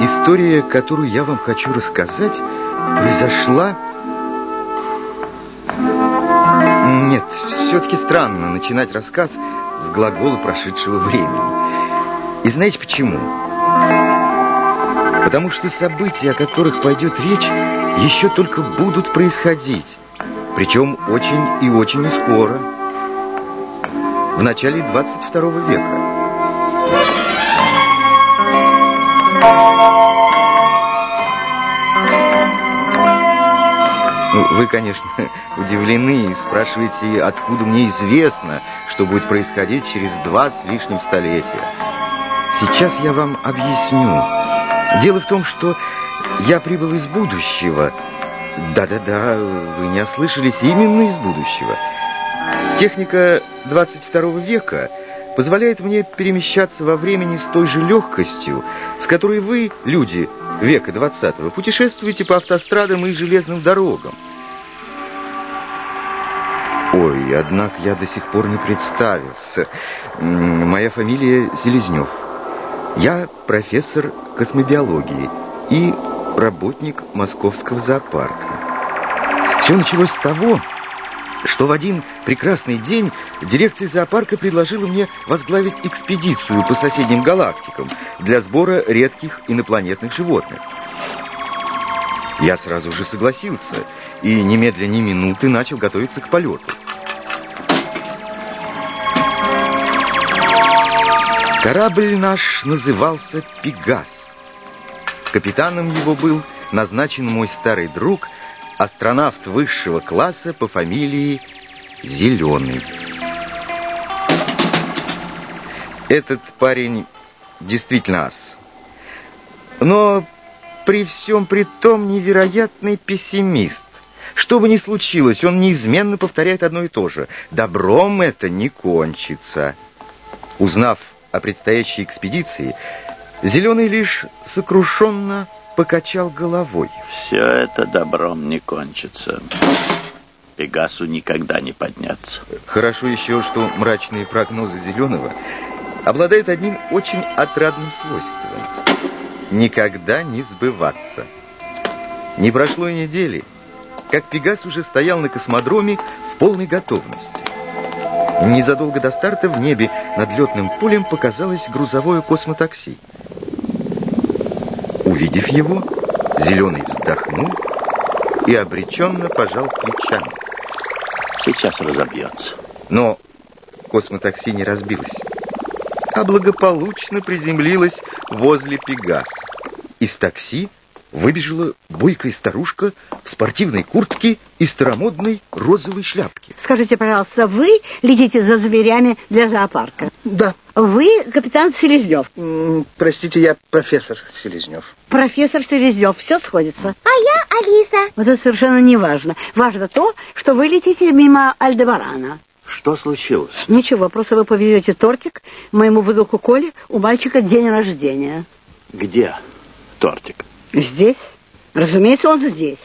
История, которую я вам хочу рассказать, произошла... Нет, все-таки странно начинать рассказ с глагола прошедшего времени. И знаете почему? Потому что события, о которых пойдет речь, еще только будут происходить. Причем очень и очень скоро. В начале 22 века. Ну, вы, конечно, удивлены и спрашиваете, откуда мне известно, что будет происходить через два с лишним столетия. Сейчас я вам объясню. Дело в том, что я прибыл из будущего. Да-да-да, вы не ослышались, именно из будущего. Техника 22 века позволяет мне перемещаться во времени с той же легкостью, с которой вы, люди века 20-го, путешествуете по автострадам и железным дорогам. Ой, однако я до сих пор не представился. Моя фамилия Селезнев. Я профессор космобиологии и работник московского зоопарка. Все началось с того, что в один прекрасный день дирекция зоопарка предложила мне возглавить экспедицию по соседним галактикам для сбора редких инопланетных животных. Я сразу же согласился и немедля ни минуты начал готовиться к полету. Корабль наш назывался «Пегас». Капитаном его был назначен мой старый друг, астронавт высшего класса по фамилии Зеленый. Этот парень действительно ас. Но при всем при том невероятный пессимист. Что бы ни случилось, он неизменно повторяет одно и то же. Добром это не кончится. Узнав о предстоящей экспедиции, Зеленый лишь сокрушенно покачал головой. Все это добром не кончится. Пегасу никогда не подняться. Хорошо еще, что мрачные прогнозы Зеленого обладают одним очень отрадным свойством. Никогда не сбываться. Не прошло и недели, как Пегас уже стоял на космодроме в полной готовности. Незадолго до старта в небе над летным полем показалось грузовое космотакси. Увидев его, Зеленый вздохнул и обреченно пожал плечами. Сейчас разобьется. Но космотакси не разбилось, а благополучно приземлилось возле Пегаса. Из такси выбежала бойкая старушка в спортивной куртке и старомодной розовой шляпке. Скажите, пожалуйста, вы летите за зверями для зоопарка? Да. Вы капитан Селезнев? Простите, я профессор Селезнев. Профессор Селезнев, все сходится. А я Алиса. Вот это совершенно не важно. Важно то, что вы летите мимо Альдебарана. Что случилось? Ничего, просто вы повезете тортик моему выдуку Коле, у мальчика день рождения. Где тортик? Здесь? Разумеется, он здесь.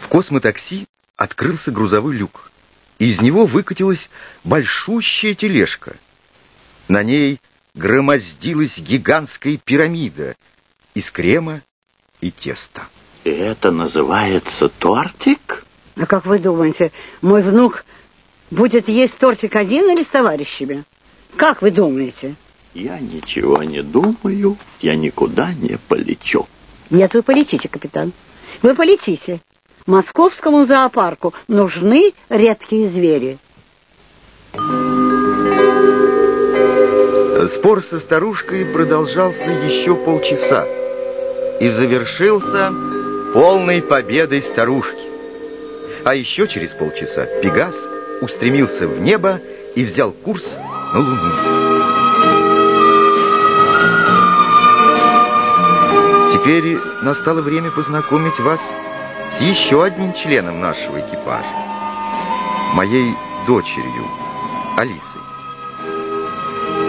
В космотакси открылся грузовой люк. И из него выкатилась большущая тележка. На ней громоздилась гигантская пирамида из крема и теста. И это называется тортик? А как вы думаете, мой внук будет есть тортик один или с товарищами? Как вы думаете? Я ничего не думаю, я никуда не полечу. Нет, вы полетите, капитан. Вы полетите. Московскому зоопарку нужны редкие звери. Спор со старушкой продолжался еще полчаса и завершился полной победой старушки. А еще через полчаса Пегас устремился в небо и взял курс на Луну. Теперь настало время познакомить вас с еще одним членом нашего экипажа. Моей дочерью, Алисой.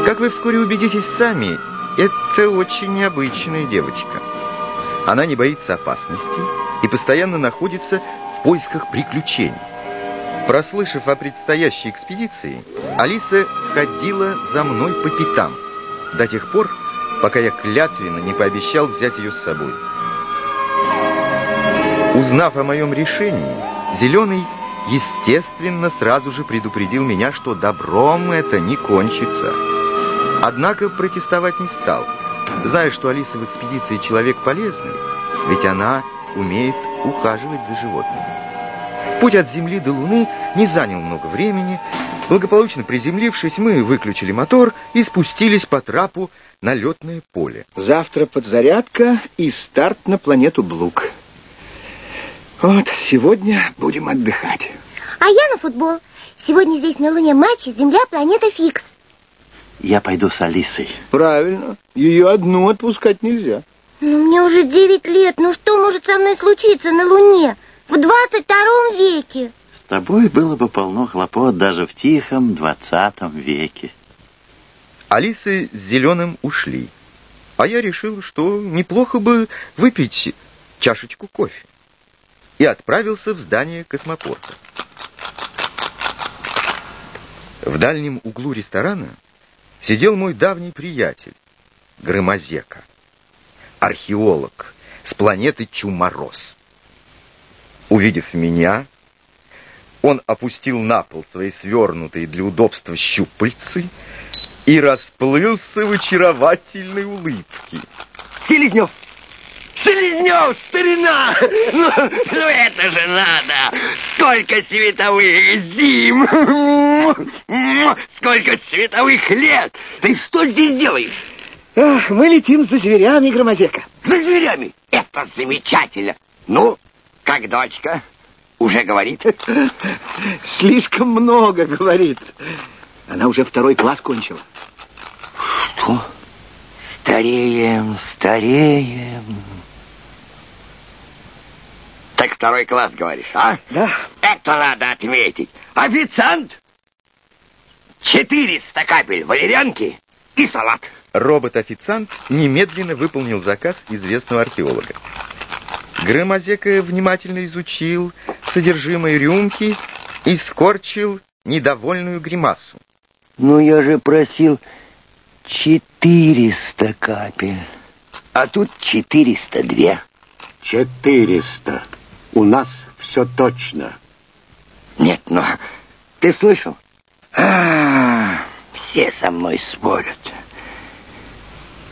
Как вы вскоре убедитесь сами, это очень необычная девочка. Она не боится опасности и постоянно находится в поисках приключений. Прослышав о предстоящей экспедиции, Алиса ходила за мной по пятам до тех пор, пока я клятвенно не пообещал взять ее с собой. Узнав о моем решении, Зеленый, естественно, сразу же предупредил меня, что добром это не кончится. Однако протестовать не стал, зная, что Алиса в экспедиции человек полезный, ведь она умеет ухаживать за животными. Путь от Земли до Луны не занял много времени. Благополучно приземлившись, мы выключили мотор и спустились по трапу на летное поле. Завтра подзарядка и старт на планету Блук. Вот, сегодня будем отдыхать. А я на футбол. Сегодня здесь на Луне матч Земля, планета Фикс. Я пойду с Алисой. Правильно. Ее одну отпускать нельзя. Ну, мне уже девять лет. Ну, что может со мной случиться на Луне? В двадцать втором веке. Тобой было бы полно хлопот даже в тихом двадцатом веке. Алисы с Зеленым ушли, а я решил, что неплохо бы выпить чашечку кофе и отправился в здание космопорта. В дальнем углу ресторана сидел мой давний приятель, Громозека, археолог с планеты Чумороз. Увидев меня, он опустил на пол свои свернутые для удобства щупальцы и расплылся в очаровательной улыбке. Селезнев! Селезнев, старина! Ну, ну это же надо! Сколько световых зим! Сколько световых лет! Ты что здесь делаешь? Ах, мы летим за зверями, Громозека. За зверями! Это замечательно! Ну, как дочка? Уже говорит? Слишком много говорит. Она уже второй класс кончила. Что? Стареем, стареем. Так второй класс, говоришь, а? Да. Это надо отметить. Официант! 400 капель валерьянки и салат. Робот-официант немедленно выполнил заказ известного археолога. Громозека внимательно изучил содержимое рюмки и скорчил недовольную гримасу. Ну, я же просил 400 капель. А тут 402. Четыреста. У нас все точно. Нет, но ты слышал? А, все со мной спорят.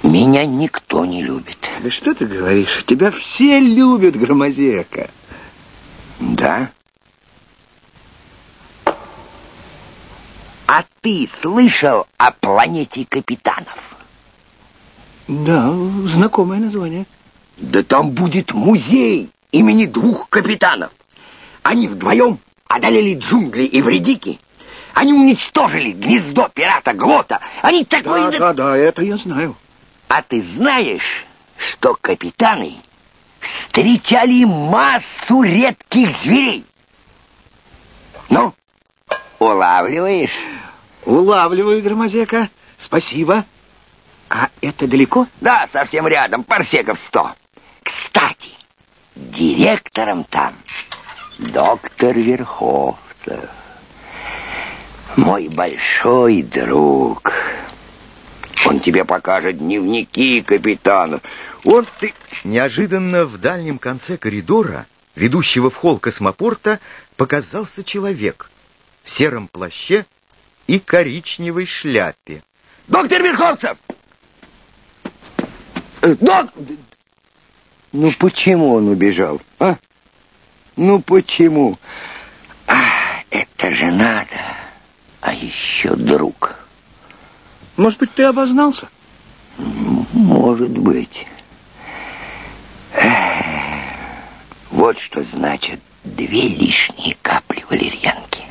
Меня никто не любит. Да что ты говоришь? Тебя все любят, Громозека. Да? А ты слышал о планете капитанов? Да, знакомое название. Да там будет музей имени двух капитанов. Они вдвоем одолели джунгли и вредики. Они уничтожили гнездо пирата Глота. Они так... Да, да, да, это я знаю. А ты знаешь, что капитаны встречали массу редких зверей? Ну, улавливаешь? Улавливаю, Громозека. Спасибо. А это далеко? Да, совсем рядом, парсеков сто. Кстати, директором там доктор Верховцев. Мой большой друг. Тебе покажет дневники капитанов. Вот ты... Неожиданно в дальнем конце коридора, ведущего в холл космопорта, показался человек в сером плаще и коричневой шляпе. Доктор Верховцев! Э, Док... Ну почему он убежал, а? Ну почему? А, это же надо. А еще друг. Может быть, ты обознался? Может быть. Эх, Вот что значит две лишние капли валерьянки.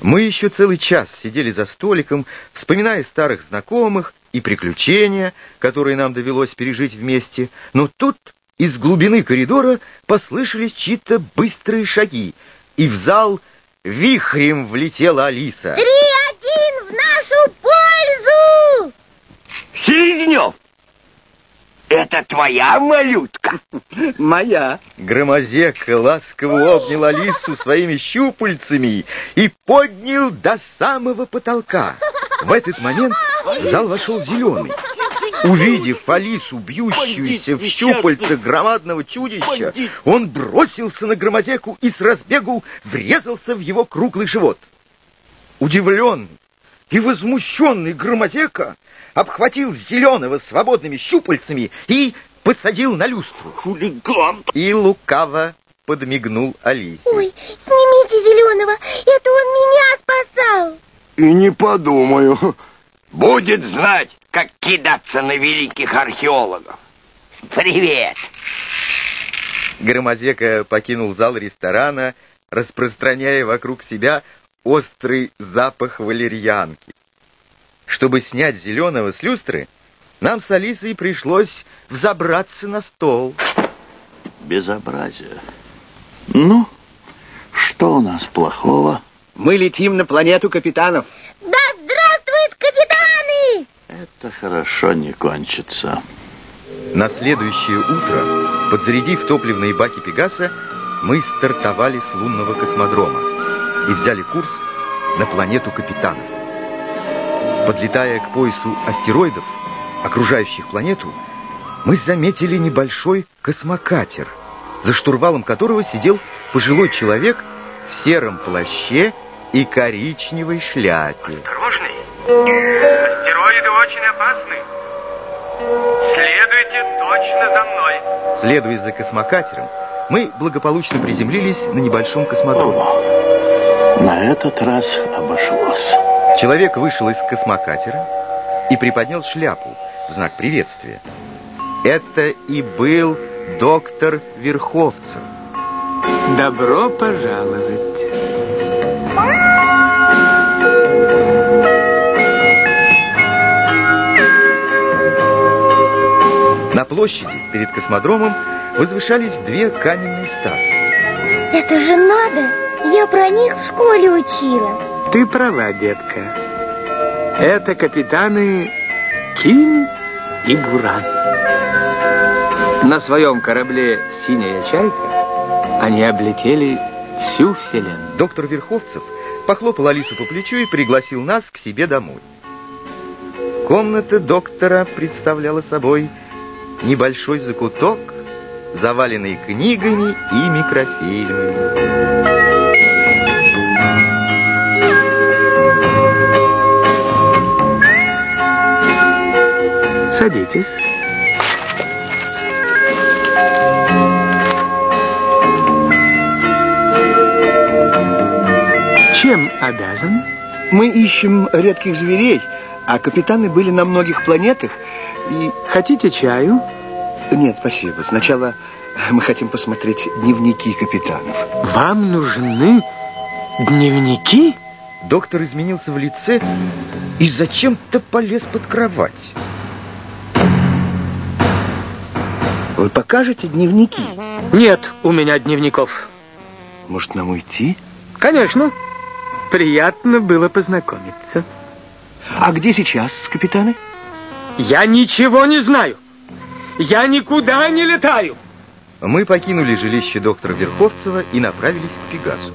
Мы еще целый час сидели за столиком, вспоминая старых знакомых и приключения, которые нам довелось пережить вместе. Но тут из глубины коридора послышались чьи-то быстрые шаги, и в зал вихрем влетела Алиса. В нашу пользу! Селезнев! Это твоя малютка? Моя. Громозека ласково обнял Алису своими щупальцами и поднял до самого потолка. В этот момент в зал вошел Зеленый. Увидев Алису, бьющуюся в щупальца громадного чудища, он бросился на громозеку и с разбегу врезался в его круглый живот. Удивленный и возмущенный громозека обхватил Зеленого свободными щупальцами и подсадил на люстру. Хулиган! И лукаво подмигнул Алисе. Ой, снимите Зеленого, это он меня спасал. И не подумаю. Будет знать, как кидаться на великих археологов. Привет! Громозека покинул зал ресторана, распространяя вокруг себя острый запах валерьянки. Чтобы снять зеленого с люстры, нам с Алисой пришлось взобраться на стол. Безобразие. Ну, что у нас плохого? Мы летим на планету капитанов. Да здравствуют капитаны! Это хорошо не кончится. На следующее утро, подзарядив топливные баки Пегаса, мы стартовали с лунного космодрома и взяли курс на планету капитанов. Подлетая к поясу астероидов, окружающих планету, мы заметили небольшой космокатер, за штурвалом которого сидел пожилой человек в сером плаще и коричневой шляпе. Осторожный. Астероиды очень опасны. Следуйте точно за мной. Следуя за космокатером, мы благополучно приземлились на небольшом космодроме. На этот раз обошлось. Человек вышел из космокатера и приподнял шляпу в знак приветствия. Это и был доктор Верховцев. Добро пожаловать. На площади перед космодромом возвышались две каменные статуи. Это же надо! Я про них в школе учила. Ты права, детка. Это капитаны Ким и Буран. На своем корабле «Синяя чайка» они облетели всю Вселенную. Доктор Верховцев похлопал Алису по плечу и пригласил нас к себе домой. Комната доктора представляла собой небольшой закуток, заваленный книгами и микрофильмами. Садитесь. Чем обязан? Мы ищем редких зверей, а капитаны были на многих планетах. И хотите чаю? Нет, спасибо. Сначала мы хотим посмотреть дневники капитанов. Вам нужны дневники? Доктор изменился в лице и зачем-то полез под кровать. Вы покажете дневники? Нет у меня дневников. Может, нам уйти? Конечно. Приятно было познакомиться. А где сейчас капитаны? Я ничего не знаю. Я никуда не летаю. Мы покинули жилище доктора Верховцева и направились к Пегасу.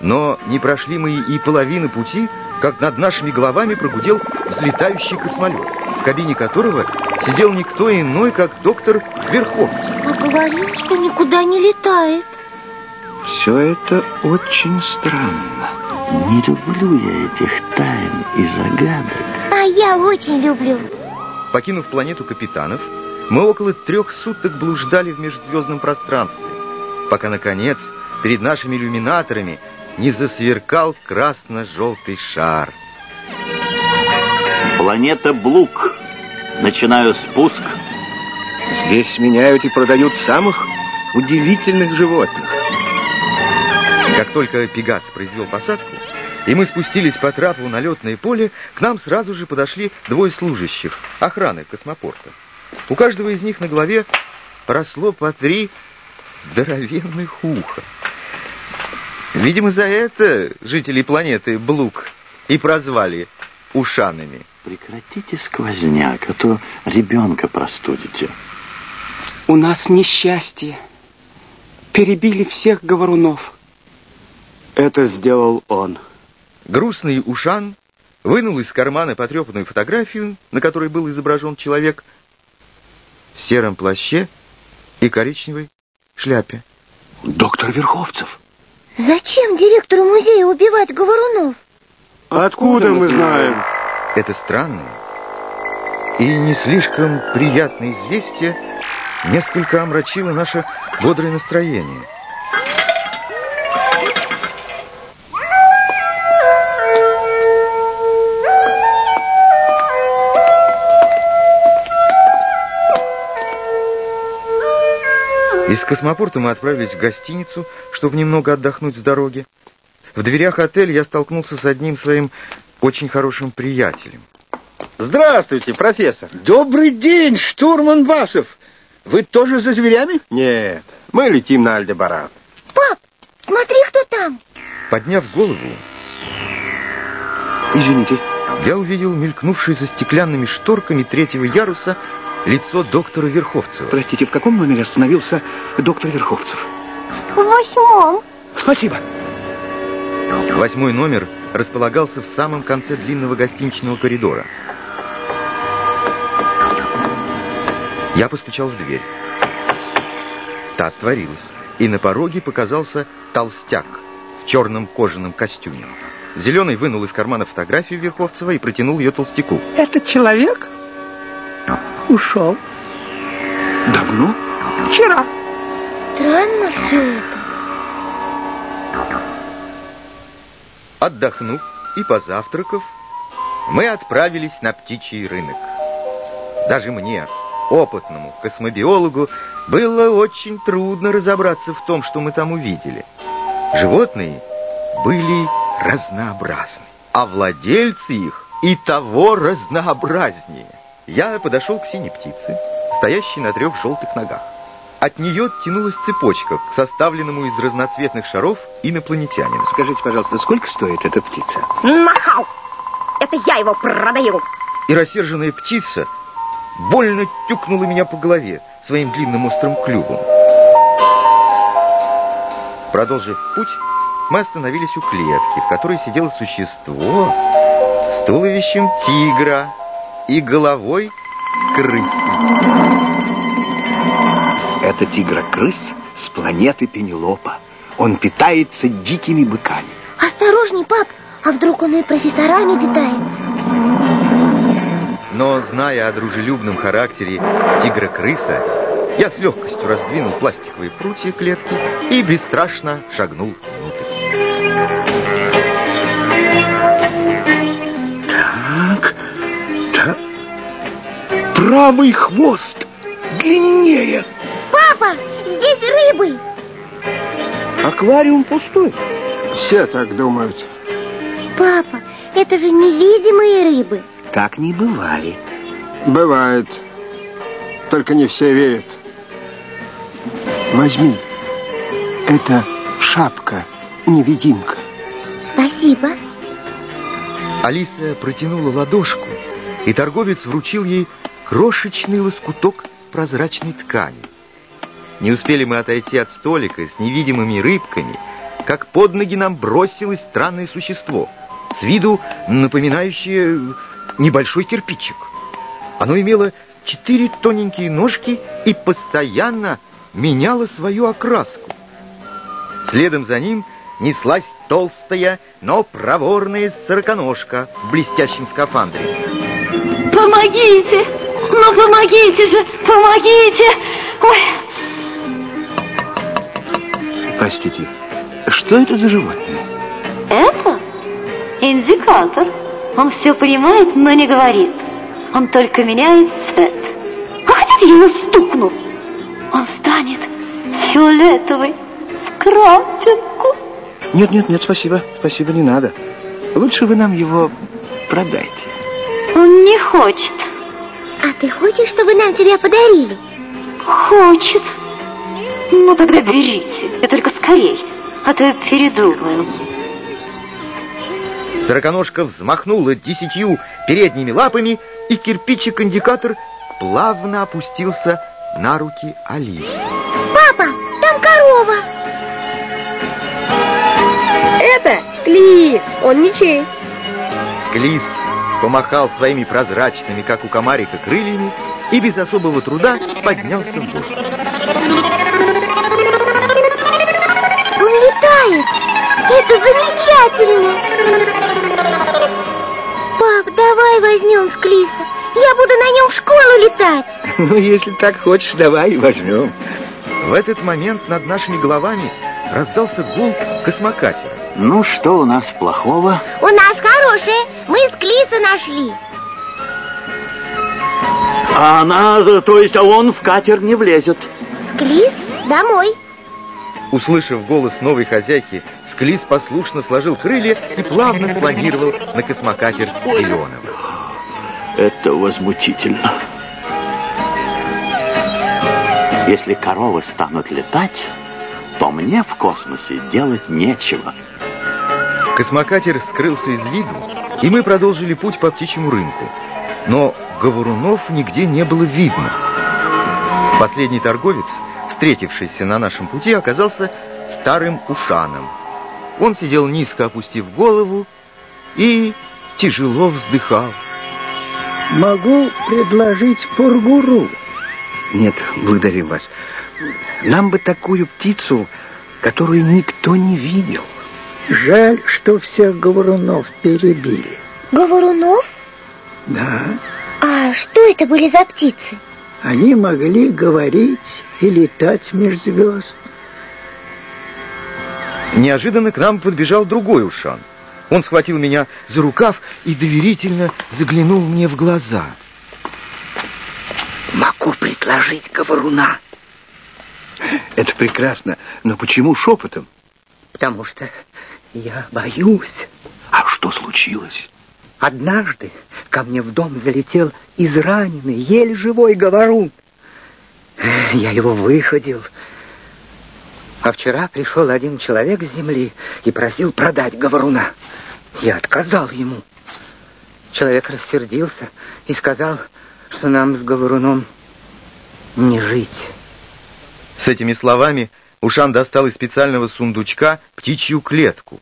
Но не прошли мы и половины пути, как над нашими головами прогудел взлетающий космолет, в кабине которого сидел никто иной, как доктор Верховцев. А говорил, что никуда не летает. Все это очень странно. Не люблю я этих тайн и загадок. А я очень люблю. Покинув планету капитанов, мы около трех суток блуждали в межзвездном пространстве, пока, наконец, перед нашими иллюминаторами не засверкал красно-желтый шар. Планета Блук. Начинаю спуск. Здесь меняют и продают самых удивительных животных. Как только Пегас произвел посадку, и мы спустились по трапу на летное поле, к нам сразу же подошли двое служащих охраны космопорта. У каждого из них на голове росло по три здоровенных уха. Видимо, за это жители планеты Блук и прозвали ушанами. Прекратите сквозняк, а то ребенка простудите. У нас несчастье. Перебили всех говорунов. Это сделал он. Грустный Ушан вынул из кармана потрепанную фотографию, на которой был изображен человек в сером плаще и коричневой шляпе. Доктор Верховцев. Зачем директору музея убивать говорунов? Откуда мы знаем? Это странное и не слишком приятное известие несколько омрачило наше бодрое настроение. Из космопорта мы отправились в гостиницу, чтобы немного отдохнуть с дороги. В дверях отеля я столкнулся с одним своим очень хорошим приятелем. Здравствуйте, профессор. Добрый день, штурман Вашев. Вы тоже за зверями? Нет, мы летим на Альдебаран. Пап, смотри, кто там. Подняв голову, Извините. я увидел мелькнувшее за стеклянными шторками третьего яруса лицо доктора Верховцева. Простите, в каком номере остановился доктор Верховцев? В восьмом. Спасибо. Восьмой номер располагался в самом конце длинного гостиничного коридора. Я постучал в дверь. Та отворилась, и на пороге показался толстяк в черном кожаном костюме. Зеленый вынул из кармана фотографию Верховцева и протянул ее толстяку. Этот человек ушел Давно? вчера. Странно все это. Отдохнув и позавтракав, мы отправились на птичий рынок. Даже мне, опытному космобиологу, было очень трудно разобраться в том, что мы там увидели. Животные были разнообразны, а владельцы их и того разнообразнее. Я подошел к синей птице, стоящей на трех желтых ногах. От нее тянулась цепочка к составленному из разноцветных шаров инопланетянину. Скажите, пожалуйста, сколько стоит эта птица? Нахал! Это я его продаю. И рассерженная птица больно тюкнула меня по голове своим длинным острым клювом. Продолжив путь, мы остановились у клетки, в которой сидело существо с туловищем тигра и головой крысы. Это тигрокрыс с планеты Пенелопа. Он питается дикими быками. Осторожней, пап, а вдруг он и профессорами питается? Но, зная о дружелюбном характере тигра-крыса, я с легкостью раздвинул пластиковые прутья клетки и бесстрашно шагнул внутрь. Так, так. Правый хвост длиннее. Папа, здесь рыбы. Аквариум пустой. Все так думают. Папа, это же невидимые рыбы. Так не бывает. Бывает. Только не все верят. Возьми. Это шапка, невидимка. Спасибо. Алиса протянула ладошку, и торговец вручил ей крошечный лоскуток прозрачной ткани. Не успели мы отойти от столика с невидимыми рыбками, как под ноги нам бросилось странное существо, с виду напоминающее небольшой кирпичик. Оно имело четыре тоненькие ножки и постоянно меняло свою окраску. Следом за ним неслась толстая, но проворная сороконожка в блестящем скафандре. Помогите! Ну, помогите же! Помогите! Ой, Простите, что это за животное? Это индикатор. Он все понимает, но не говорит. Он только меняет цвет. А хотите, я его стукну? Он станет фиолетовый в крапинку. Нет, нет, нет, спасибо. Спасибо, не надо. Лучше вы нам его продайте. Он не хочет. А ты хочешь, чтобы нам тебя подарили? Хочет. Ну, тогда берите. И только скорей, а то я передумаю. Сороконожка взмахнула десятью передними лапами, и кирпичик-индикатор плавно опустился на руки Алисы. Папа, там корова. Это Клис, он ничей. Клис помахал своими прозрачными, как у комарика, крыльями и без особого труда поднялся в воздух. Он летает. Это замечательно. Пап, давай возьмем с Клиса. Я буду на нем в школу летать. Ну, если так хочешь, давай возьмем. В этот момент над нашими головами раздался гул космокатера. Ну, что у нас плохого? У нас хорошее. Мы с Клиса нашли. А она, то есть а он в катер не влезет. Клис, домой. Услышав голос новой хозяйки, Склис послушно сложил крылья и плавно спланировал на космокатер Зеленого. Это возмутительно. Если коровы станут летать, то мне в космосе делать нечего. Космокатер скрылся из виду, и мы продолжили путь по птичьему рынку. Но говорунов нигде не было видно. Последний торговец, встретившийся на нашем пути, оказался старым ушаном. Он сидел низко опустив голову и тяжело вздыхал. Могу предложить пургуру. Нет, благодарим вас. Нам бы такую птицу, которую никто не видел. Жаль, что всех говорунов перебили. Говорунов? Да, А что это были за птицы? они могли говорить и летать меж звезд. Неожиданно к нам подбежал другой ушан. Он схватил меня за рукав и доверительно заглянул мне в глаза. Могу предложить говоруна. Это прекрасно, но почему шепотом? Потому что я боюсь. А что случилось? Однажды ко мне в дом залетел израненный, еле живой говорун. Я его выходил. А вчера пришел один человек с земли и просил продать говоруна. Я отказал ему. Человек рассердился и сказал, что нам с говоруном не жить. С этими словами Ушан достал из специального сундучка птичью клетку.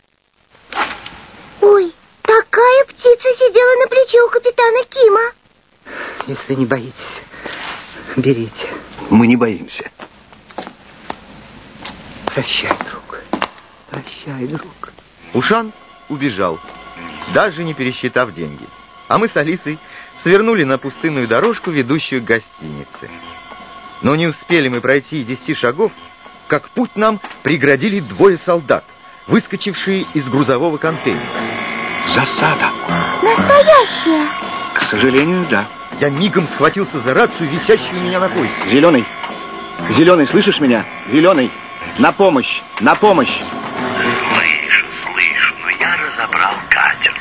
Ой, такая птица сидела на плече у капитана Кима. Если не боитесь, берите. Мы не боимся. Прощай, друг. Прощай, друг. Ушан убежал, даже не пересчитав деньги. А мы с Алисой свернули на пустынную дорожку, ведущую к гостинице. Но не успели мы пройти и десяти шагов, как путь нам преградили двое солдат, выскочившие из грузового контейнера. Засада. Настоящая. К сожалению, да. Я мигом схватился за рацию, висящую у меня на поясе. Зеленый. Зеленый, слышишь меня? Зеленый. На помощь. На помощь. Слышу, слышу, но я разобрал катер.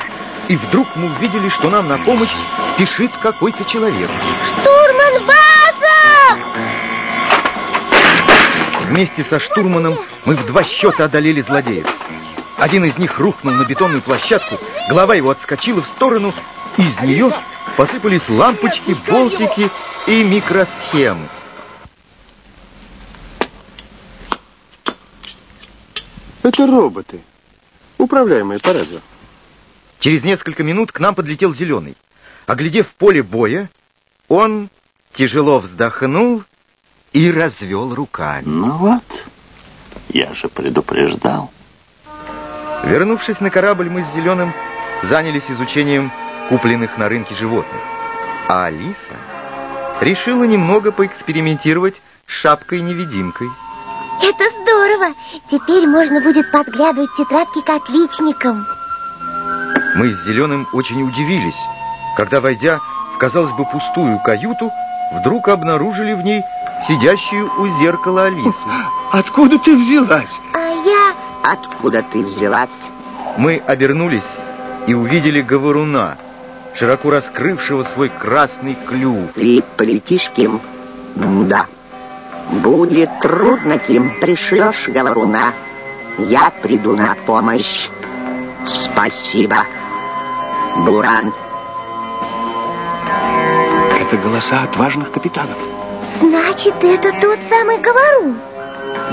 И вдруг мы увидели, что нам на помощь спешит какой-то человек. Штурман База! Вместе со штурманом мы в два счета одолели злодеев. Один из них рухнул на бетонную площадку, голова его отскочила в сторону, из нее посыпались лампочки, болтики и микросхемы. Это роботы, управляемые по радио. Через несколько минут к нам подлетел Зеленый. Оглядев поле боя, он тяжело вздохнул и развел руками. Ну вот, я же предупреждал. Вернувшись на корабль, мы с Зеленым занялись изучением купленных на рынке животных. А Алиса решила немного поэкспериментировать с шапкой-невидимкой. Это здорово. Теперь можно будет подглядывать тетрадки к отличникам. Мы с Зеленым очень удивились, когда, войдя в, казалось бы, пустую каюту, вдруг обнаружили в ней сидящую у зеркала Алису. Откуда ты взялась? А я... Откуда ты взялась? Мы обернулись и увидели говоруна, широко раскрывшего свой красный клюв. Ты полетишь, Ким? Да. Будет трудно, Ким. Пришлешь говоруна. Я приду на помощь. Спасибо. Буран. Это голоса отважных капитанов. Значит, это тот самый Говорун.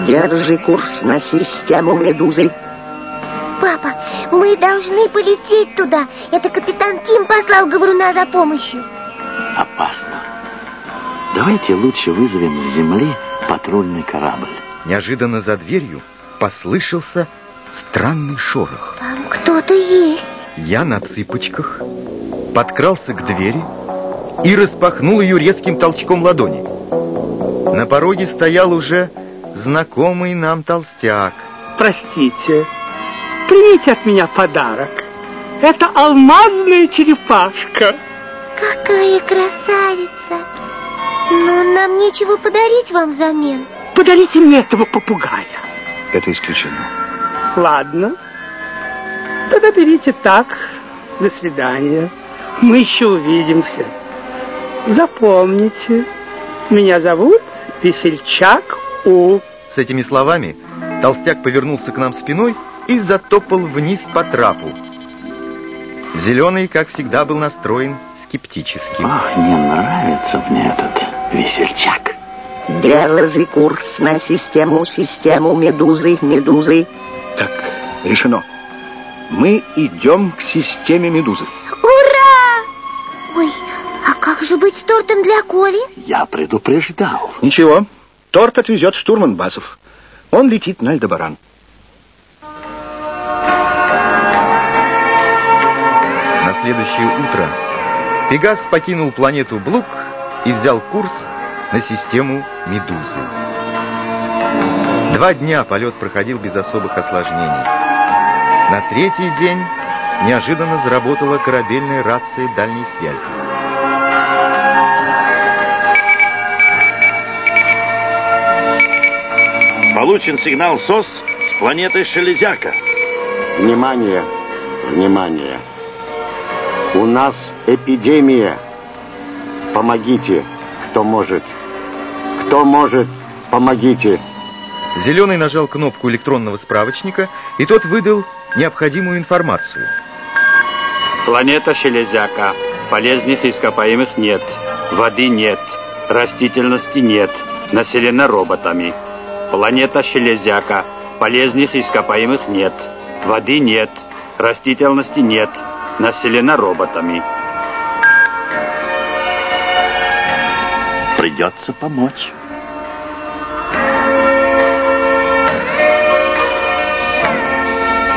Держи курс на систему «Медузы». Папа, мы должны полететь туда. Это капитан Ким послал Говоруна за помощью. Опасно. Давайте лучше вызовем с земли патрульный корабль. Неожиданно за дверью послышался странный шорох. Там кто-то есть. Я на цыпочках подкрался к двери и распахнул ее резким толчком ладони. На пороге стоял уже знакомый нам толстяк. Простите, примите от меня подарок. Это алмазная черепашка. Какая красавица! Но нам нечего подарить вам взамен. Подарите мне этого попугая. Это исключено. Ладно. Тогда берите так. До свидания. Мы еще увидимся. Запомните, меня зовут Весельчак У. С этими словами толстяк повернулся к нам спиной и затопал вниз по трапу. Зеленый, как всегда, был настроен скептически. Ах, не нравится мне этот весельчак. Держи курс на систему, систему «Медузы», «Медузы». Так, решено. Мы идем к системе «Медузы». Ура! Ой, а как же быть с тортом для Коли? Я предупреждал. Ничего, торт отвезет штурман Басов. Он летит на Альдебаран. Следующее утро Пегас покинул планету Блук и взял курс на систему Медузы. Два дня полет проходил без особых осложнений. На третий день неожиданно заработала корабельная рация дальней связи. Получен сигнал СОС с планеты Шелезяка. Внимание, внимание. У нас эпидемия. Помогите, кто может. Кто может, помогите. Зеленый нажал кнопку электронного справочника, и тот выдал необходимую информацию. Планета Шелезяка. Полезных ископаемых нет. Воды нет. Растительности нет. Населена роботами. Планета Шелезяка. Полезных ископаемых нет. Воды нет. Растительности нет. Населена роботами. Придется помочь.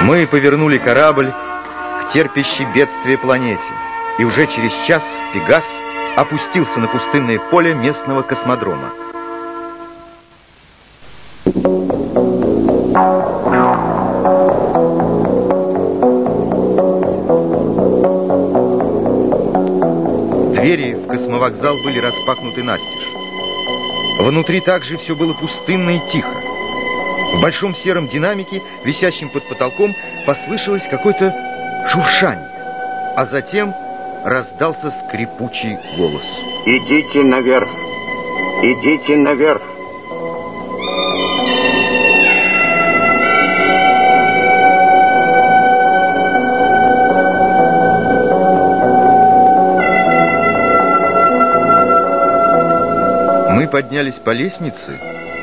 Мы повернули корабль к терпящей бедствие планете, и уже через час Пегас опустился на пустынное поле местного космодрома. Двери в космовокзал были распахнуты настежь. Внутри также все было пустынно и тихо. В большом сером динамике, висящем под потолком, послышалось какое-то шуршание, а затем раздался скрипучий голос. Идите наверх. Идите наверх. Поднялись по лестнице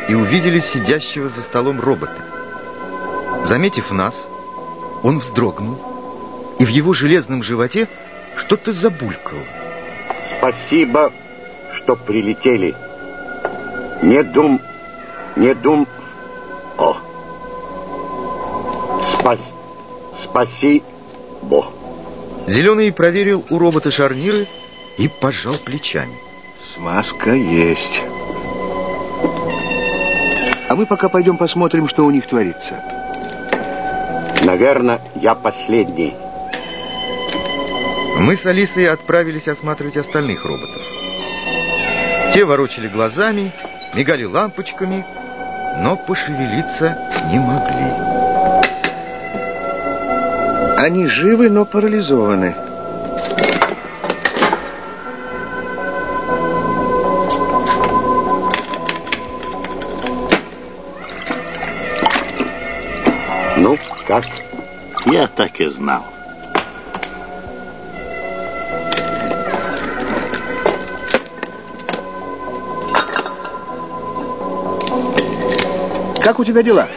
и увидели сидящего за столом робота. Заметив нас, он вздрогнул, и в его железном животе что-то забулькало. Спасибо, что прилетели. Не дум, не дум. О. Спас, спаси, Бо. Зеленый проверил у робота шарниры и пожал плечами. Смазка есть. Мы пока пойдем посмотрим, что у них творится. Наверное, я последний. Мы с Алисой отправились осматривать остальных роботов. Те ворочали глазами, мигали лампочками, но пошевелиться не могли. Они живы, но парализованы. как? Я так и знал. Как у тебя дела?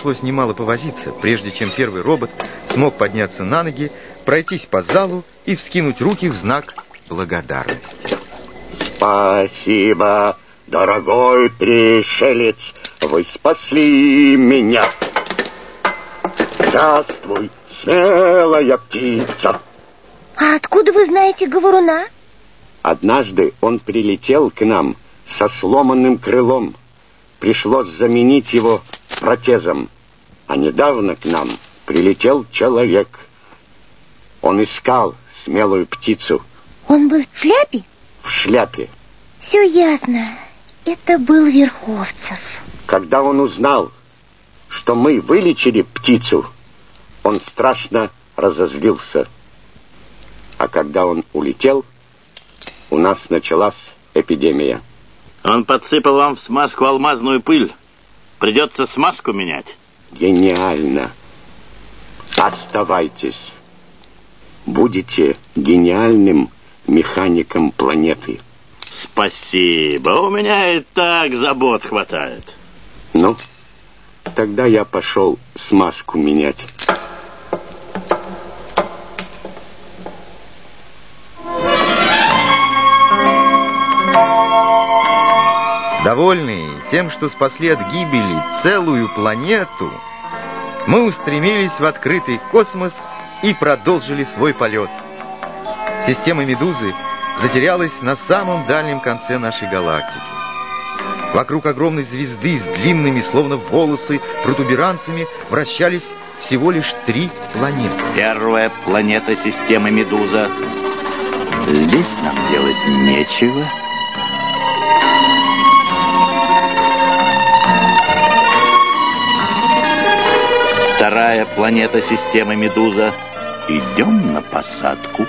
Пришлось немало повозиться, прежде чем первый робот смог подняться на ноги, пройтись по залу и вскинуть руки в знак благодарности. Спасибо, дорогой пришелец, вы спасли меня. Здравствуй, смелая птица. А откуда вы знаете говоруна? Однажды он прилетел к нам со сломанным крылом. Пришлось заменить его протезом. А недавно к нам прилетел человек. Он искал смелую птицу. Он был в шляпе? В шляпе. Все ясно. Это был Верховцев. Когда он узнал, что мы вылечили птицу, он страшно разозлился. А когда он улетел, у нас началась эпидемия. Он подсыпал вам в смазку алмазную пыль. Придется смазку менять. Гениально. Оставайтесь. Будете гениальным механиком планеты. Спасибо. У меня и так забот хватает. Ну, тогда я пошел смазку менять. Довольные тем, что спасли от гибели целую планету, мы устремились в открытый космос и продолжили свой полет. Система «Медузы» затерялась на самом дальнем конце нашей галактики. Вокруг огромной звезды с длинными, словно волосы, протуберанцами вращались всего лишь три планеты. Первая планета системы «Медуза». Здесь нам делать нечего. Планета системы «Медуза». Идем на посадку.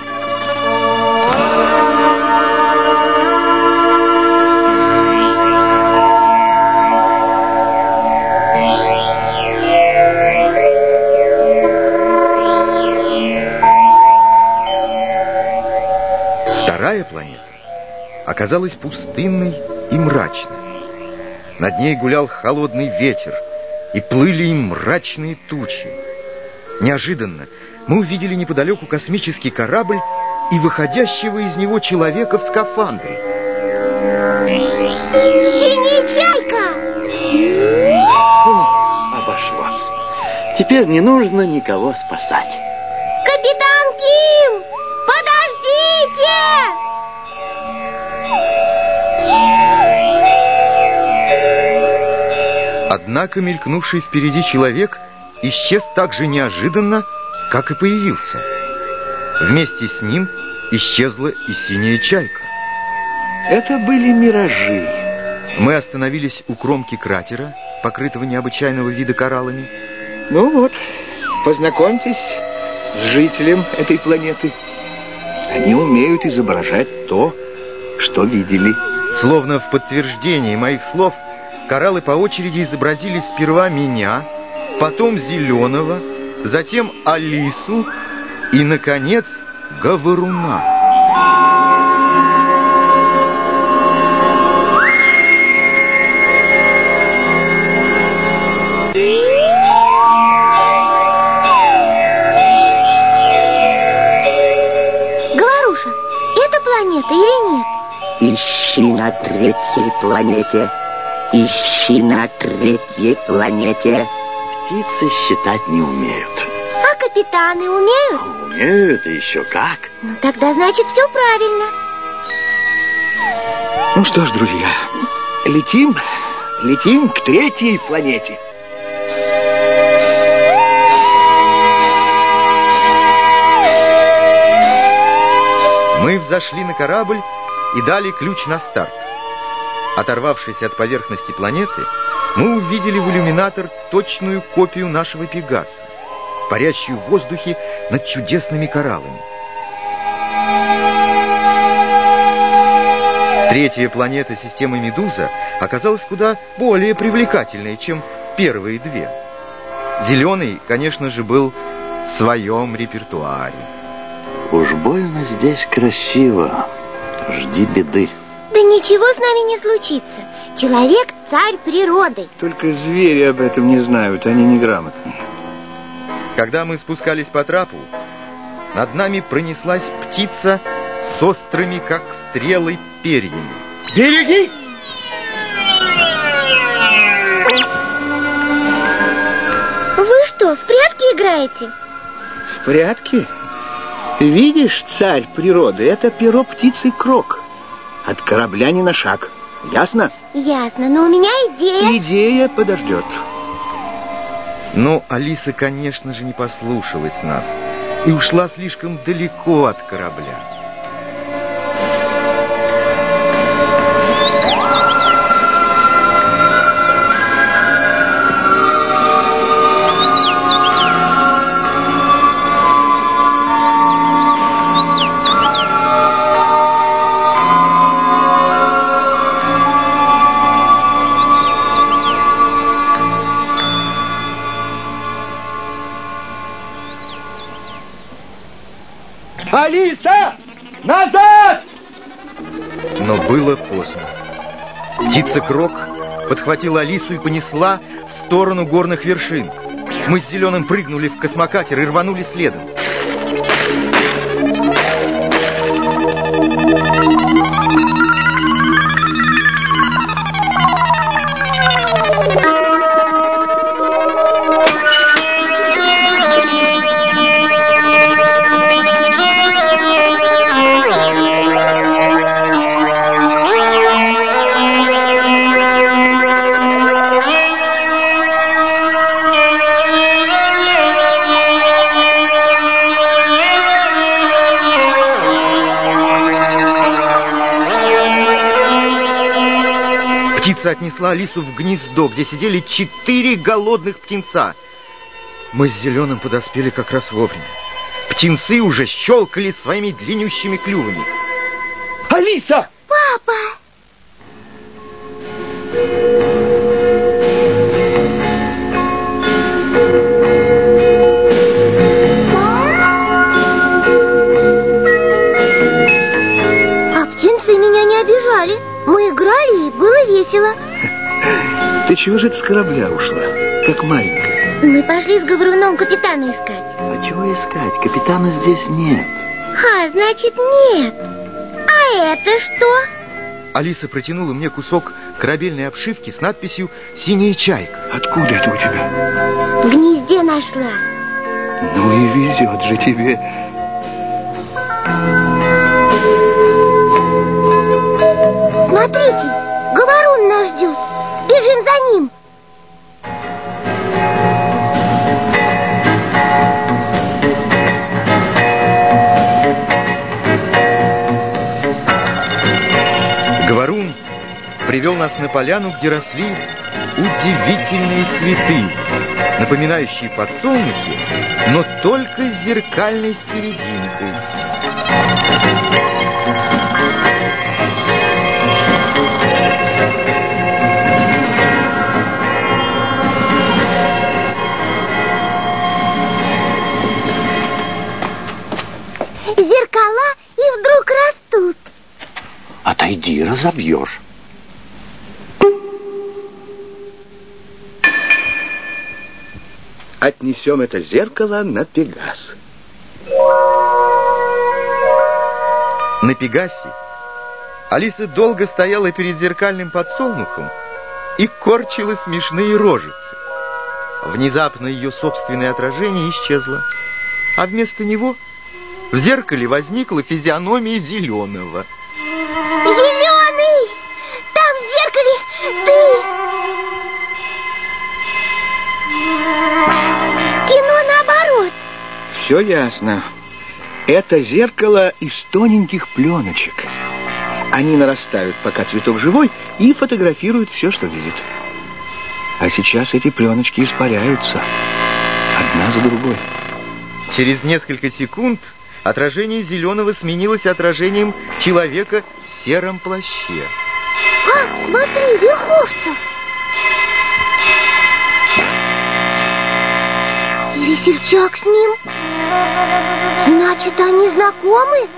Вторая планета оказалась пустынной и мрачной. Над ней гулял холодный ветер, и плыли им мрачные тучи. Неожиданно мы увидели неподалеку космический корабль и выходящего из него человека в скафандре. Синяя чайка! Обошлось. Теперь не нужно никого спасать. Капитан Ким! Подождите! Однако мелькнувший впереди человек исчез так же неожиданно, как и появился. Вместе с ним исчезла и синяя чайка. Это были миражи. Мы остановились у кромки кратера, покрытого необычайного вида кораллами. Ну вот, познакомьтесь с жителем этой планеты. Они умеют изображать то, что видели. Словно в подтверждение моих слов, кораллы по очереди изобразили сперва меня, потом Зеленого, затем Алису и, наконец, Говоруна. Говоруша, это планета или нет? Ищи на третьей планете. Ищи на третьей планете. Птицы считать не умеют. А капитаны умеют? Умеют и еще как. Ну, тогда значит все правильно. Ну что ж, друзья, летим, летим к третьей планете. Мы взошли на корабль и дали ключ на старт. Оторвавшись от поверхности планеты, мы увидели в иллюминатор точную копию нашего Пегаса, парящую в воздухе над чудесными кораллами. Третья планета системы Медуза оказалась куда более привлекательной, чем первые две. Зеленый, конечно же, был в своем репертуаре. Уж больно здесь красиво. Жди беды. Да ничего с нами не случится. Человек — царь природы. Только звери об этом не знают, они неграмотные. Когда мы спускались по трапу, над нами пронеслась птица с острыми, как стрелы, перьями. Береги! Вы что, в прятки играете? В прятки? Видишь, царь природы, это перо птицы крок. От корабля не на шаг. Ясно? Ясно, но у меня идея. Идея подождет. Но Алиса, конечно же, не послушалась нас и ушла слишком далеко от корабля. Птица Крок подхватила Алису и понесла в сторону горных вершин. Мы с Зеленым прыгнули в космокатер и рванули следом. Птица отнесла Алису в гнездо, где сидели четыре голодных птенца. Мы с Зеленым подоспели как раз вовремя. Птенцы уже щелкали своими длиннющими клювами. Алиса! Папа! Ты чего же ты с корабля ушла, как маленькая? Мы пошли с Говоруном капитана искать. А чего искать? Капитана здесь нет. А, значит, нет. А это что? Алиса протянула мне кусок корабельной обшивки с надписью «Синяя чайка». Откуда это у тебя? В гнезде нашла. Ну и везет же тебе. Смотрите, Говорун нас ждет. Бежим за ним. Говорун привел нас на поляну, где росли удивительные цветы, напоминающие подсолнухи, но только с зеркальной серединкой. Отойди, разобьешь. Отнесем это зеркало на Пегас. На Пегасе Алиса долго стояла перед зеркальным подсолнухом и корчила смешные рожицы. Внезапно ее собственное отражение исчезло, а вместо него в зеркале возникла физиономия зеленого. Все ясно. Это зеркало из тоненьких пленочек. Они нарастают, пока цветок живой, и фотографируют все, что видят. А сейчас эти пленочки испаряются. Одна за другой. Через несколько секунд отражение зеленого сменилось отражением человека с сером плаще. А, смотри, Верховцев! И весельчак с ним. Значит, они знакомы?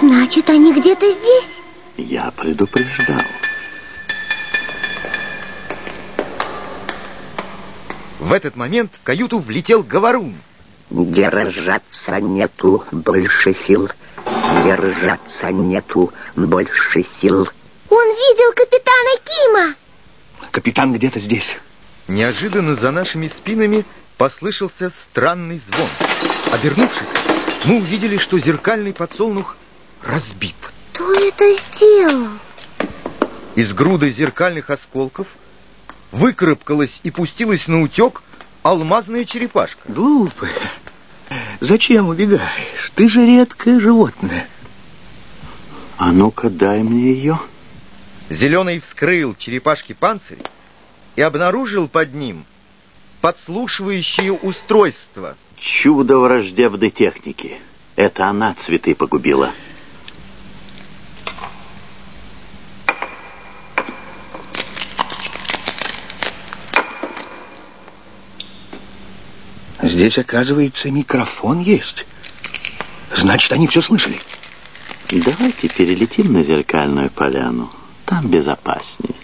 Значит, они где-то здесь? Я предупреждал. В этот момент в каюту влетел Говорун. Держаться нету больше сил. Держаться нету больше сил. Он видел капитана Кима. Капитан где-то здесь. Неожиданно за нашими спинами послышался странный звон. Обернувшись, мы увидели, что зеркальный подсолнух разбит. Кто это сделал? Из груды зеркальных осколков выкарабкалась и пустилась на утек алмазная черепашка. Глупая. Зачем убегаешь? Ты же редкое животное. А ну-ка, дай мне ее. Зеленый вскрыл черепашки панцирь и обнаружил под ним подслушивающее устройство. Чудо враждебной техники. Это она цветы погубила. Здесь, оказывается, микрофон есть. Значит, они все слышали. Давайте перелетим на зеркальную поляну. Там безопаснее.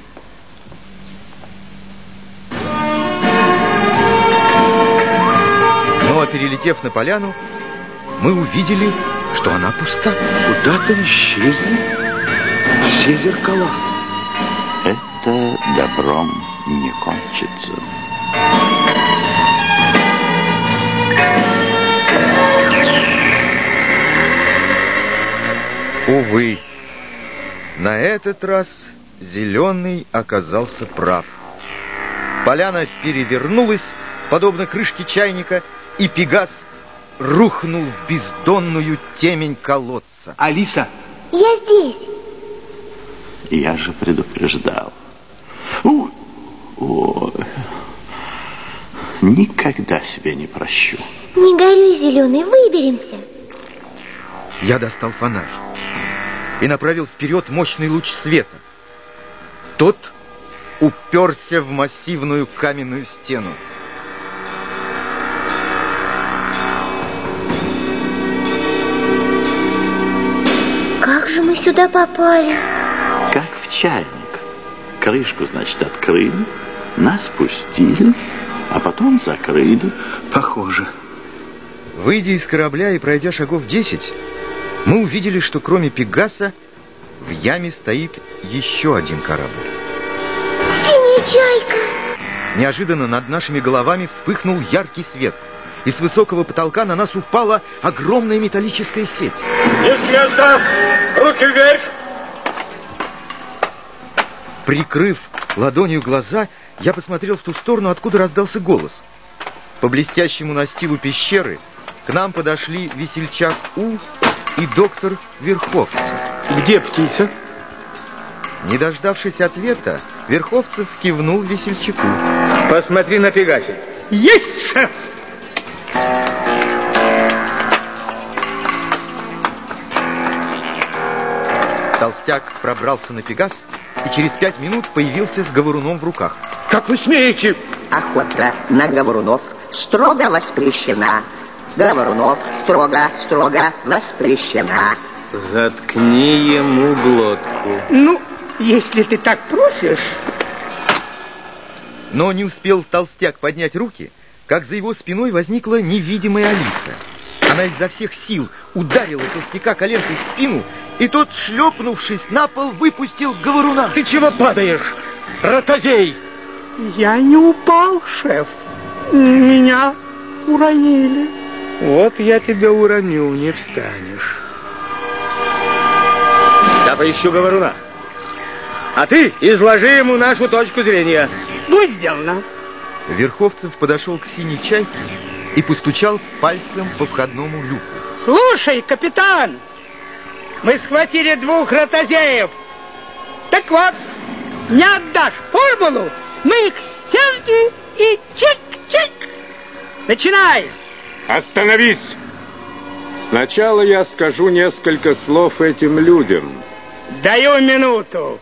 Перелетев на поляну, мы увидели, что она пуста. Куда-то исчезли все зеркала. Это добром не кончится. Увы, на этот раз Зеленый оказался прав. Поляна перевернулась, подобно крышке чайника, и Пегас рухнул в бездонную темень колодца. Алиса! Я здесь. Я же предупреждал. Ой, ой. Никогда себе не прощу. Не горюй, Зеленый, выберемся. Я достал фонарь и направил вперед мощный луч света. Тот уперся в массивную каменную стену. Сюда попали? Как в чайник. Крышку, значит, открыли, нас пустили, а потом закрыли. Похоже. Выйдя из корабля и пройдя шагов десять, мы увидели, что кроме Пегаса в яме стоит еще один корабль. Синяя чайка! Неожиданно над нашими головами вспыхнул яркий свет, и с высокого потолка на нас упала огромная металлическая сеть. Не с места! Руки вверх! Прикрыв ладонью глаза, я посмотрел в ту сторону, откуда раздался голос. По блестящему настилу пещеры к нам подошли весельчак У и доктор Верховцев. Где птица? Не дождавшись ответа, Верховцев кивнул весельчаку. Посмотри на Пегасе. Есть, шеф! Толстяк пробрался на Пегас и через пять минут появился с говоруном в руках. Как вы смеете? Охота на говорунов строго воспрещена. Говорунов строго, строго воспрещена. Заткни ему глотку. Ну, если ты так просишь... Но не успел толстяк поднять руки, как за его спиной возникла невидимая Алиса. Она изо всех сил ударила толстяка коленкой в спину, и тот, шлепнувшись на пол, выпустил говоруна. Ты чего падаешь, ротозей? Я не упал, шеф. Меня уронили. Вот я тебя уроню, не встанешь. Я поищу говоруна. А ты изложи ему нашу точку зрения. Будет сделано. Верховцев подошел к синей чайке и постучал пальцем по входному люку. Слушай, капитан, мы схватили двух ротозеев. Так вот, не отдашь формулу, мы их стенки и чик-чик. Начинай. Остановись! Сначала я скажу несколько слов этим людям. Даю минуту.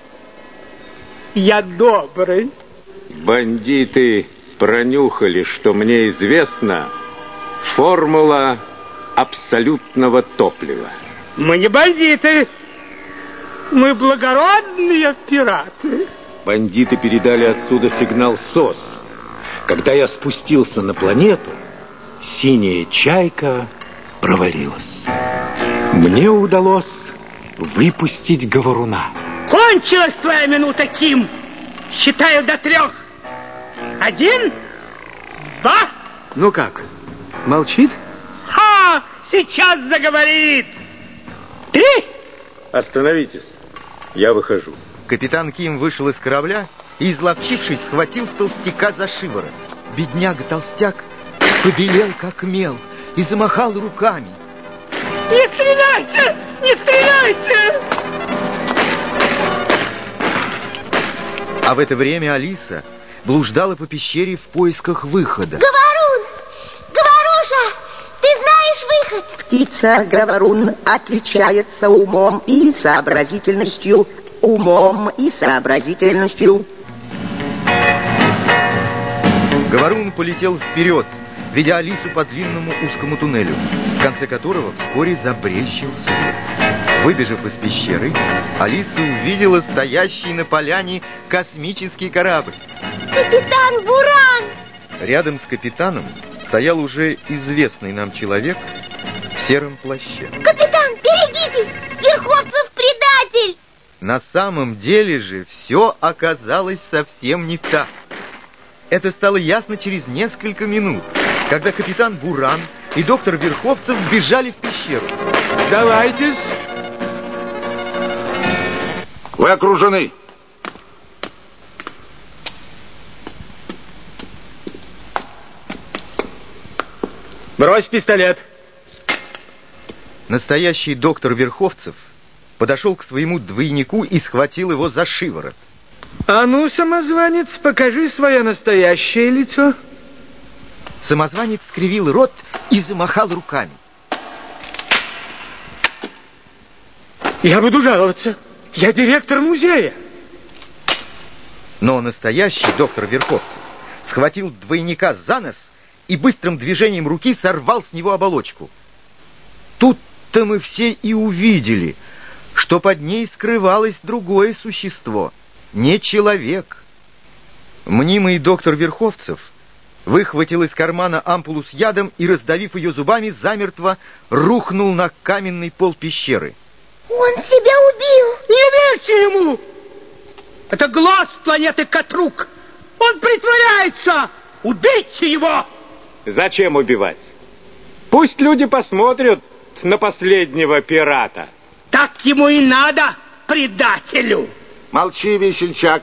Я добрый. Бандиты пронюхали, что мне известно, формула абсолютного топлива. Мы не бандиты. Мы благородные пираты. Бандиты передали отсюда сигнал СОС. Когда я спустился на планету, синяя чайка провалилась. Мне удалось выпустить говоруна. Кончилась твоя минута, Ким. Считаю до трех. Один, два. Ну как, молчит? Ха! Сейчас заговорит. Три. Остановитесь. Я выхожу. Капитан Ким вышел из корабля и, изловчившись, схватил толстяка за шиворот. Бедняга-толстяк побелел, как мел, и замахал руками. Не стреляйте! Не стреляйте! А в это время Алиса блуждала по пещере в поисках выхода. Говорун! Говоруша! Ты знаешь выход? Птица Говорун отличается умом и сообразительностью. Умом и сообразительностью. Говорун полетел вперед, ведя Алису по длинному узкому туннелю, в конце которого вскоре забрещил свет. Выбежав из пещеры, Алиса увидела стоящий на поляне космический корабль. Капитан Буран! Рядом с капитаном стоял уже известный нам человек в сером плаще. Капитан, берегитесь! Верховцев предатель! На самом деле же все оказалось совсем не так. Это стало ясно через несколько минут, когда капитан Буран и доктор Верховцев бежали в пещеру. Сдавайтесь. Вы окружены. Брось пистолет. Настоящий доктор Верховцев подошел к своему двойнику и схватил его за шиворот. А ну, самозванец, покажи свое настоящее лицо. Самозванец скривил рот и замахал руками. Я буду жаловаться. Я директор музея. Но настоящий доктор Верховцев схватил двойника за нос и быстрым движением руки сорвал с него оболочку. Тут-то мы все и увидели, что под ней скрывалось другое существо, не человек. Мнимый доктор Верховцев выхватил из кармана ампулу с ядом и, раздавив ее зубами, замертво рухнул на каменный пол пещеры. Он себя убил! Не верьте ему! Это глаз планеты Катрук! Он притворяется! Убейте его! Зачем убивать? Пусть люди посмотрят на последнего пирата. Так ему и надо, предателю. Молчи, весельчак.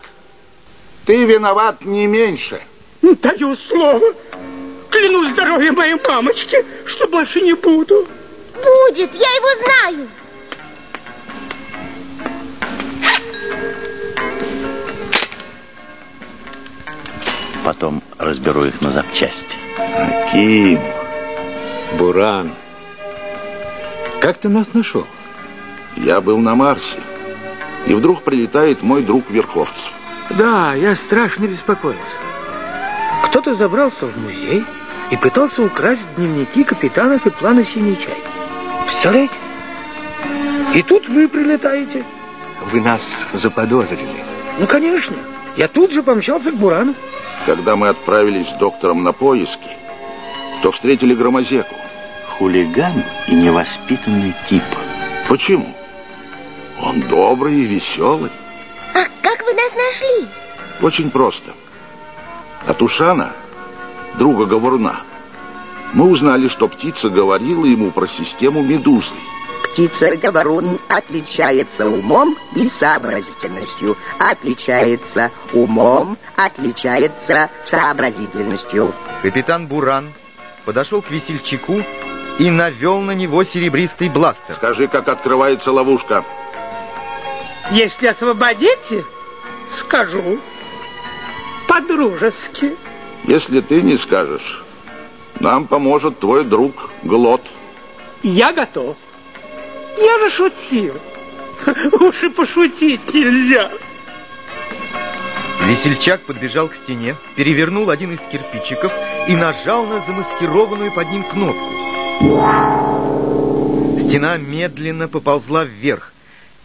Ты виноват не меньше. Даю слово. Клянусь здоровьем моей мамочки, что больше не буду. Будет, я его знаю. Потом разберу их на запчасти. Ким, Буран, как ты нас нашел? Я был на Марсе. И вдруг прилетает мой друг Верховцев. Да, я страшно беспокоился. Кто-то забрался в музей и пытался украсть дневники капитанов и планы синей чайки. Представляете? И тут вы прилетаете. Вы нас заподозрили. Ну, конечно. Я тут же помчался к Бурану. Когда мы отправились с доктором на поиски, то встретили Громозеку. Хулиган и невоспитанный тип. Почему? Он добрый и веселый. А как вы нас нашли? Очень просто. От Ушана, друга Говоруна, мы узнали, что птица говорила ему про систему Медузы. Птица Говорун отличается умом и сообразительностью. Отличается умом, отличается сообразительностью. Капитан Буран подошел к весельчаку и навел на него серебристый бластер. Скажи, как открывается ловушка. Если освободите, скажу. По-дружески. Если ты не скажешь, нам поможет твой друг Глот. Я готов. Я же шутил. Уж и пошутить нельзя. Весельчак подбежал к стене, перевернул один из кирпичиков и нажал на замаскированную под ним кнопку. Стена медленно поползла вверх,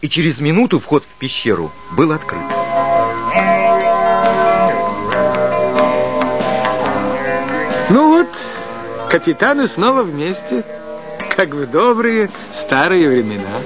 и через минуту вход в пещеру был открыт. Ну вот, капитаны снова вместе, как в добрые старые времена.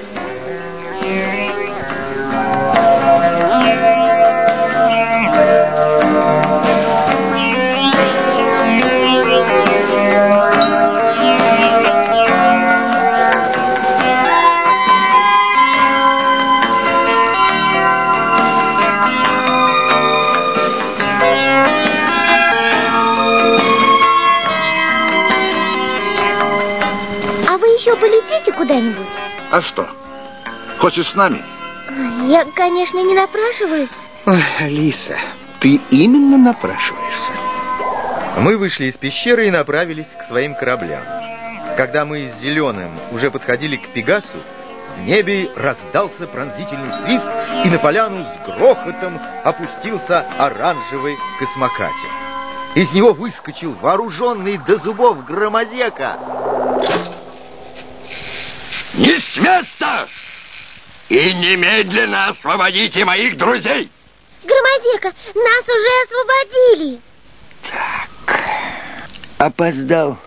Полетите куда-нибудь? А что? Хочешь с нами? Я, конечно, не напрашиваюсь. Ой, Алиса, ты именно напрашиваешься. Мы вышли из пещеры и направились к своим кораблям. Когда мы с Зеленым уже подходили к Пегасу, в небе раздался пронзительный свист, и на поляну с грохотом опустился оранжевый космокатер. Из него выскочил вооруженный до зубов громозека. Не с места! И немедленно освободите моих друзей! Громовека, нас уже освободили! Так, опоздал.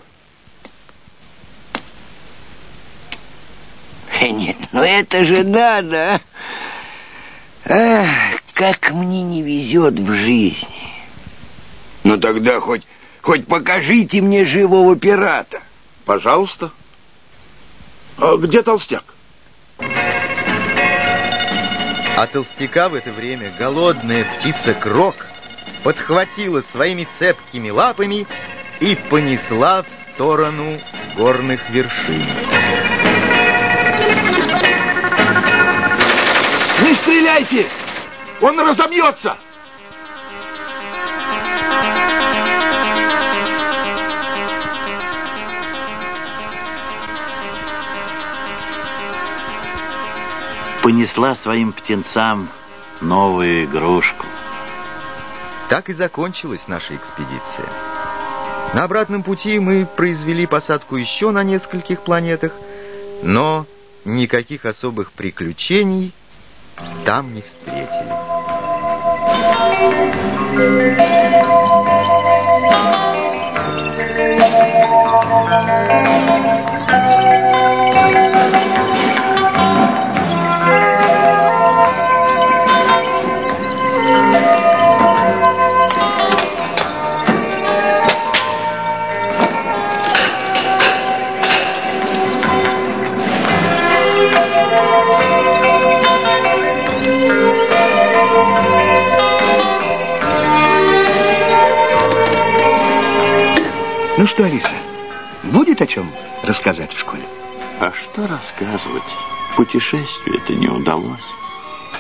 Э, нет, ну это же надо, а? Ах, как мне не везет в жизни. Ну тогда хоть, хоть покажите мне живого пирата. Пожалуйста. А где толстяк? А толстяка в это время голодная птица Крок подхватила своими цепкими лапами и понесла в сторону горных вершин. Не стреляйте! Он разобьется! Понесла своим птенцам новую игрушку. Так и закончилась наша экспедиция. На обратном пути мы произвели посадку еще на нескольких планетах, но никаких особых приключений там не встретили. Ну что, Алиса, будет о чем рассказать в школе? А что рассказывать? Путешествие-то не удалось.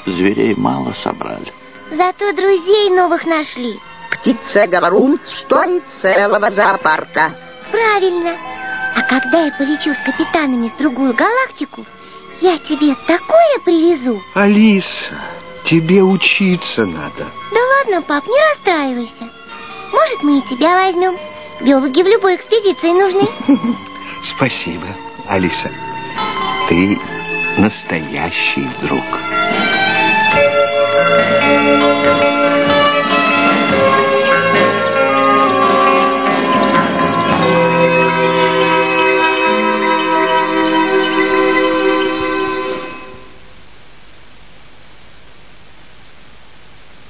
Зверей мало собрали. Зато друзей новых нашли. Птица-говорун стоит целого зоопарка. Правильно. А когда я полечу с капитанами в другую галактику, я тебе такое привезу. Алиса, тебе учиться надо. Да ладно, пап, не расстраивайся. Может, мы и тебя возьмем. Биологи в любой экспедиции нужны. Спасибо, Алиса. Ты настоящий друг.